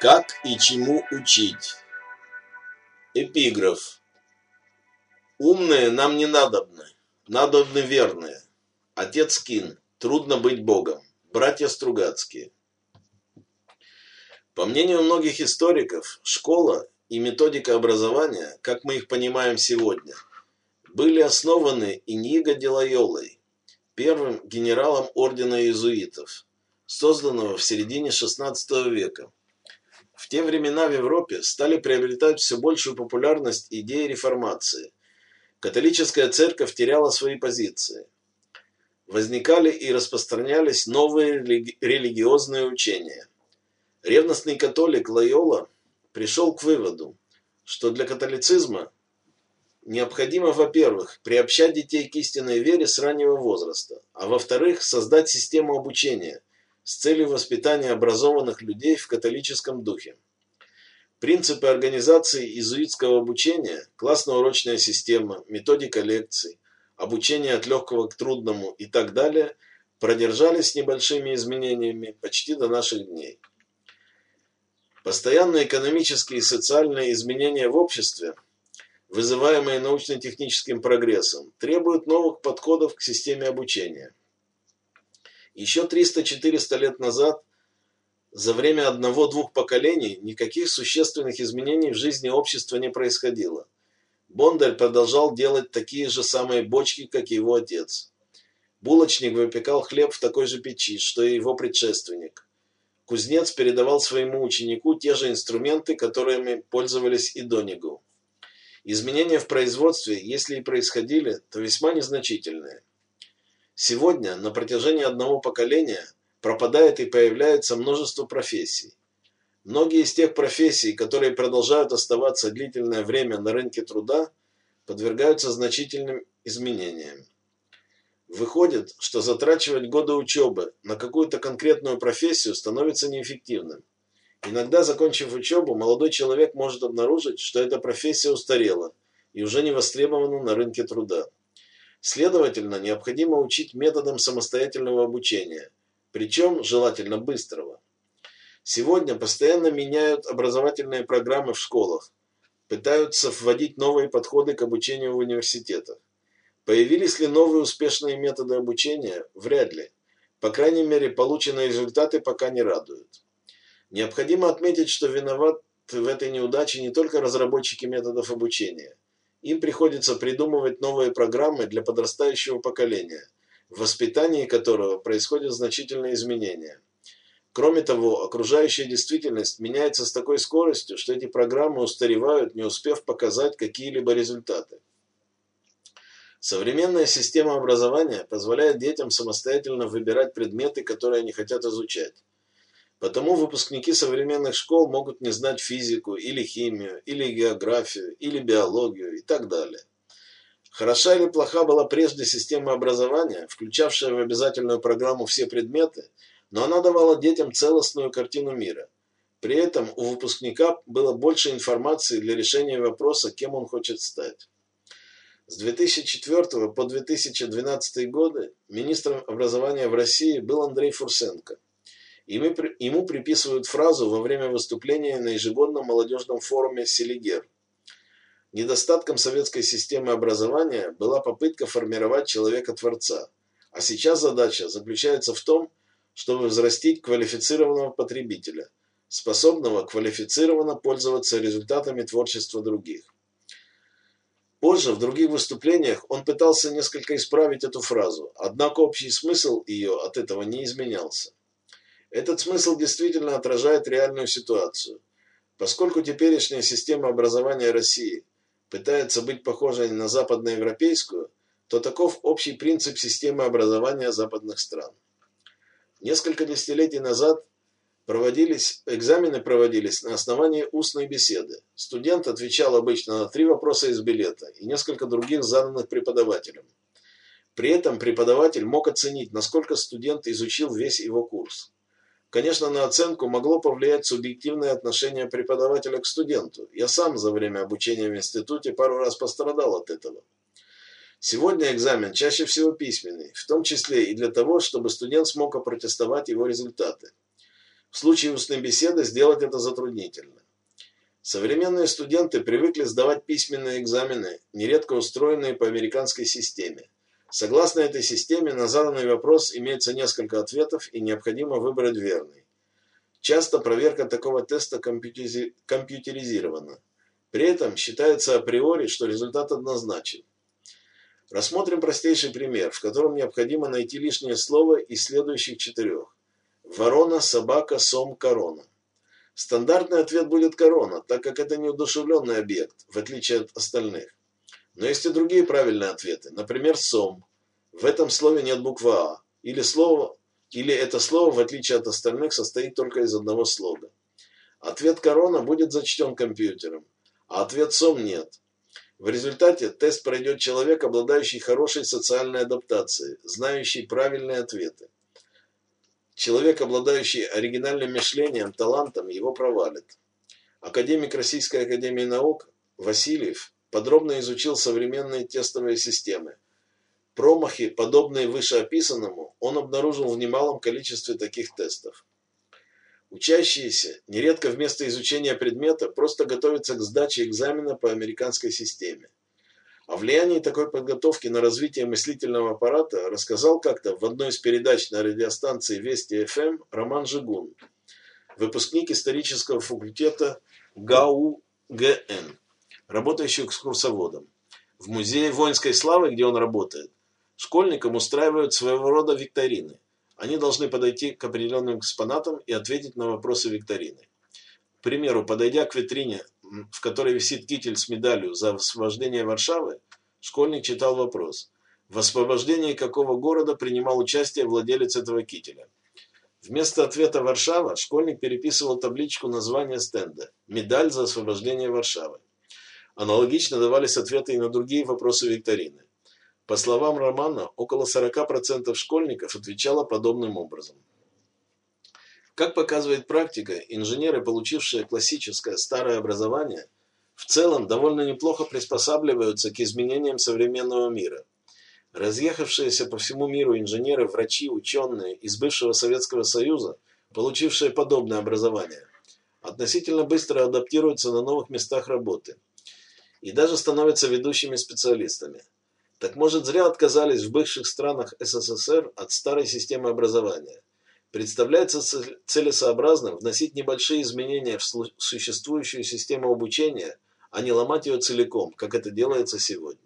Как и чему учить? Эпиграф. Умные нам не надобны, надобны верные. Отец Кин. Трудно быть Богом. Братья Стругацкие. По мнению многих историков, школа и методика образования, как мы их понимаем сегодня, были основаны Иньиго де Лойолой, первым генералом ордена иезуитов, созданного в середине XVI века. В те времена в Европе стали приобретать все большую популярность идеи реформации. Католическая церковь теряла свои позиции. Возникали и распространялись новые религиозные учения. Ревностный католик Лойола пришел к выводу, что для католицизма необходимо, во-первых, приобщать детей к истинной вере с раннего возраста, а во-вторых, создать систему обучения с целью воспитания образованных людей в католическом духе. Принципы организации иезуитского обучения, классно-урочная система, методика лекций, обучение от легкого к трудному и так далее продержались с небольшими изменениями почти до наших дней. Постоянные экономические и социальные изменения в обществе, вызываемые научно-техническим прогрессом, требуют новых подходов к системе обучения. Еще 300-400 лет назад, за время одного-двух поколений, никаких существенных изменений в жизни общества не происходило. Бондарь продолжал делать такие же самые бочки, как его отец. Булочник выпекал хлеб в такой же печи, что и его предшественник. Кузнец передавал своему ученику те же инструменты, которыми пользовались и до него. Изменения в производстве, если и происходили, то весьма незначительные. Сегодня, на протяжении одного поколения, пропадает и появляется множество профессий. Многие из тех профессий, которые продолжают оставаться длительное время на рынке труда, подвергаются значительным изменениям. Выходит, что затрачивать годы учебы на какую-то конкретную профессию становится неэффективным. Иногда, закончив учебу, молодой человек может обнаружить, что эта профессия устарела и уже не востребована на рынке труда. Следовательно, необходимо учить методом самостоятельного обучения, причем желательно быстрого. Сегодня постоянно меняют образовательные программы в школах, пытаются вводить новые подходы к обучению в университетах. Появились ли новые успешные методы обучения? Вряд ли. По крайней мере, полученные результаты пока не радуют. Необходимо отметить, что виноват в этой неудаче не только разработчики методов обучения. Им приходится придумывать новые программы для подрастающего поколения, в воспитании которого происходят значительные изменения. Кроме того, окружающая действительность меняется с такой скоростью, что эти программы устаревают, не успев показать какие-либо результаты. Современная система образования позволяет детям самостоятельно выбирать предметы, которые они хотят изучать. Потому выпускники современных школ могут не знать физику, или химию, или географию, или биологию и так далее. Хороша или плоха была прежде система образования, включавшая в обязательную программу все предметы, но она давала детям целостную картину мира. При этом у выпускника было больше информации для решения вопроса, кем он хочет стать. С 2004 по 2012 годы министром образования в России был Андрей Фурсенко. Ему приписывают фразу во время выступления на ежегодном молодежном форуме «Селигер». Недостатком советской системы образования была попытка формировать человека-творца, а сейчас задача заключается в том, чтобы взрастить квалифицированного потребителя, способного квалифицированно пользоваться результатами творчества других. Позже, в других выступлениях, он пытался несколько исправить эту фразу, однако общий смысл ее от этого не изменялся. Этот смысл действительно отражает реальную ситуацию. Поскольку теперешняя система образования России пытается быть похожей на западноевропейскую, то таков общий принцип системы образования западных стран. Несколько десятилетий назад Проводились, экзамены проводились на основании устной беседы. Студент отвечал обычно на три вопроса из билета и несколько других заданных преподавателем. При этом преподаватель мог оценить, насколько студент изучил весь его курс. Конечно, на оценку могло повлиять субъективное отношение преподавателя к студенту. Я сам за время обучения в институте пару раз пострадал от этого. Сегодня экзамен чаще всего письменный, в том числе и для того, чтобы студент смог опротестовать его результаты. В случае устной беседы сделать это затруднительно. Современные студенты привыкли сдавать письменные экзамены, нередко устроенные по американской системе. Согласно этой системе, на заданный вопрос имеется несколько ответов и необходимо выбрать верный. Часто проверка такого теста компьютеризирована. При этом считается априори, что результат однозначен. Рассмотрим простейший пример, в котором необходимо найти лишнее слово из следующих четырех. Ворона, собака, сом, корона. Стандартный ответ будет корона, так как это неудушевленный объект, в отличие от остальных. Но есть и другие правильные ответы, например, сом. В этом слове нет буквы А. Или, слово, или это слово, в отличие от остальных, состоит только из одного слога. Ответ корона будет зачтен компьютером, а ответ сом нет. В результате тест пройдет человек, обладающий хорошей социальной адаптацией, знающий правильные ответы. Человек, обладающий оригинальным мышлением, талантом, его провалит. Академик Российской Академии Наук Васильев подробно изучил современные тестовые системы. Промахи, подобные вышеописанному, он обнаружил в немалом количестве таких тестов. Учащиеся нередко вместо изучения предмета просто готовятся к сдаче экзамена по американской системе. О влиянии такой подготовки на развитие мыслительного аппарата рассказал как-то в одной из передач на радиостанции Вести ФМ Роман Жигун, выпускник исторического факультета ГАУ ГН, работающий экскурсоводом. В музее воинской славы, где он работает, школьникам устраивают своего рода викторины. Они должны подойти к определенным экспонатам и ответить на вопросы викторины. К примеру, подойдя к витрине в которой висит китель с медалью за освобождение Варшавы, школьник читал вопрос. В освобождении какого города принимал участие владелец этого кителя? Вместо ответа «Варшава» школьник переписывал табличку названия стенда «Медаль за освобождение Варшавы». Аналогично давались ответы и на другие вопросы викторины. По словам Романа, около 40% школьников отвечало подобным образом. Как показывает практика, инженеры, получившие классическое старое образование, в целом довольно неплохо приспосабливаются к изменениям современного мира. Разъехавшиеся по всему миру инженеры, врачи, ученые из бывшего Советского Союза, получившие подобное образование, относительно быстро адаптируются на новых местах работы и даже становятся ведущими специалистами. Так может зря отказались в бывших странах СССР от старой системы образования – Представляется целесообразным вносить небольшие изменения в существующую систему обучения, а не ломать ее целиком, как это делается сегодня.